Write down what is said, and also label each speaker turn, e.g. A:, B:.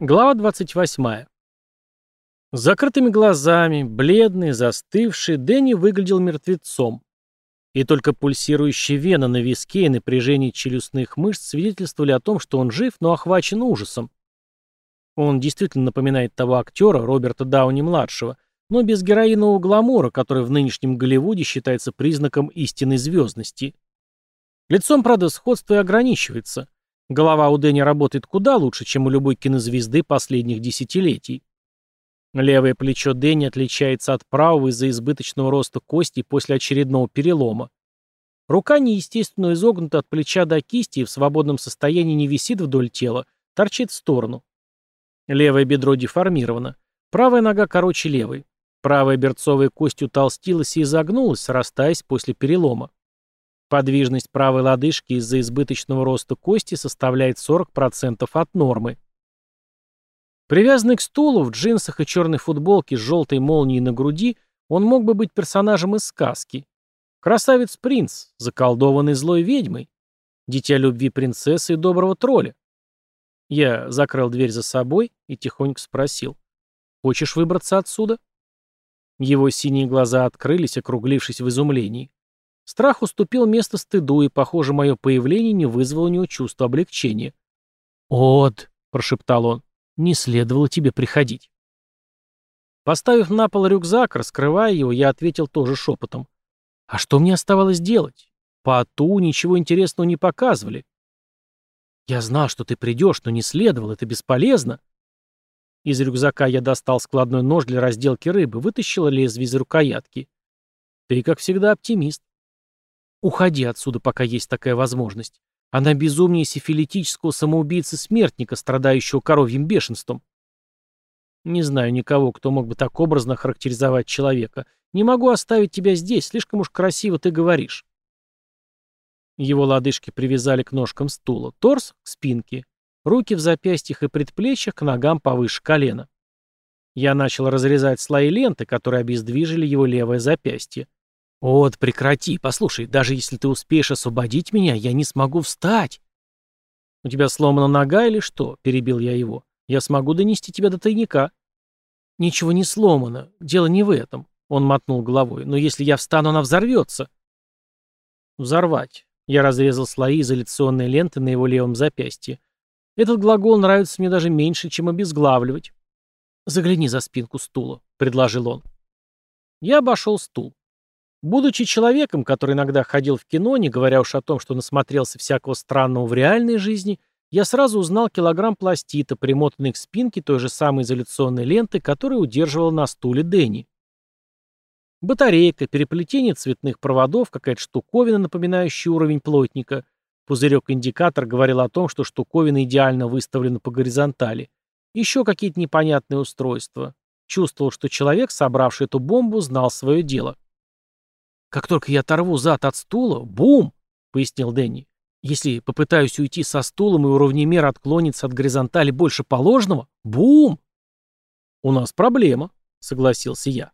A: Глава 28. С закрытыми глазами, бледный, застывший, Дэнни выглядел мертвецом. И только пульсирующая вена на виске и напряжение челюстных мышц свидетельствовали о том, что он жив, но охвачен ужасом. Он действительно напоминает того актера, Роберта Дауни-младшего, но без героинового гламура, который в нынешнем Голливуде считается признаком истинной звездности. Лицом, правда, сходство и ограничивается – Голова у Дэнни работает куда лучше, чем у любой кинозвезды последних десятилетий. Левое плечо Дэнни отличается от правого из-за избыточного роста кости после очередного перелома. Рука неестественно изогнута от плеча до кисти и в свободном состоянии не висит вдоль тела, торчит в сторону. Левое бедро деформировано. Правая нога короче левой. Правая берцовая кость утолстилась и изогнулась, срастаясь после перелома. Подвижность правой лодыжки из-за избыточного роста кости составляет 40% от нормы. Привязанный к стулу, в джинсах и черной футболке с желтой молнией на груди, он мог бы быть персонажем из сказки. Красавец-принц, заколдованный злой ведьмой. Дитя любви принцессы и доброго тролля. Я закрыл дверь за собой и тихонько спросил. «Хочешь выбраться отсюда?» Его синие глаза открылись, округлившись в изумлении. Страх уступил место стыду, и, похоже, мое появление не вызвало у него чувства облегчения. «Од», — прошептал он, — «не следовало тебе приходить». Поставив на пол рюкзак, раскрывая его, я ответил тоже шепотом. «А что мне оставалось делать? По АТУ ничего интересного не показывали». «Я знал, что ты придешь, но не следовало, это бесполезно». Из рюкзака я достал складной нож для разделки рыбы, вытащил лезвие из рукоятки. «Ты, как всегда, оптимист. Уходи отсюда, пока есть такая возможность. Она безумнее сифилитического самоубийцы-смертника, страдающего коровьим бешенством. Не знаю никого, кто мог бы так образно характеризовать человека. Не могу оставить тебя здесь, слишком уж красиво ты говоришь. Его лодыжки привязали к ножкам стула, торс — к спинке, руки в запястьях и предплечьях к ногам повыше колена. Я начал разрезать слои ленты, которые обездвижили его левое запястье. «Вот, прекрати, послушай, даже если ты успеешь освободить меня, я не смогу встать». «У тебя сломана нога или что?» — перебил я его. «Я смогу донести тебя до тайника». «Ничего не сломано. Дело не в этом», — он мотнул головой. «Но если я встану, она взорвется». «Взорвать». Я разрезал слои изоляционной ленты на его левом запястье. Этот глагол нравится мне даже меньше, чем обезглавливать. «Загляни за спинку стула», — предложил он. Я обошел стул. Будучи человеком, который иногда ходил в кино, не говоря уж о том, что насмотрелся всякого странного в реальной жизни, я сразу узнал килограмм пластита, примотанный к спинке той же самой изоляционной ленты, которая удерживала на стуле Дэнни. Батарейка, переплетение цветных проводов, какая-то штуковина, напоминающая уровень плотника. Пузырек-индикатор говорил о том, что штуковина идеально выставлена по горизонтали. Еще какие-то непонятные устройства. Чувствовал, что человек, собравший эту бомбу, знал свое дело. «Как только я оторву зад от стула, бум!» — пояснил Дэнни. «Если попытаюсь уйти со стулом и уровнемер отклонится от горизонтали больше положенного, бум!» «У нас проблема», — согласился я.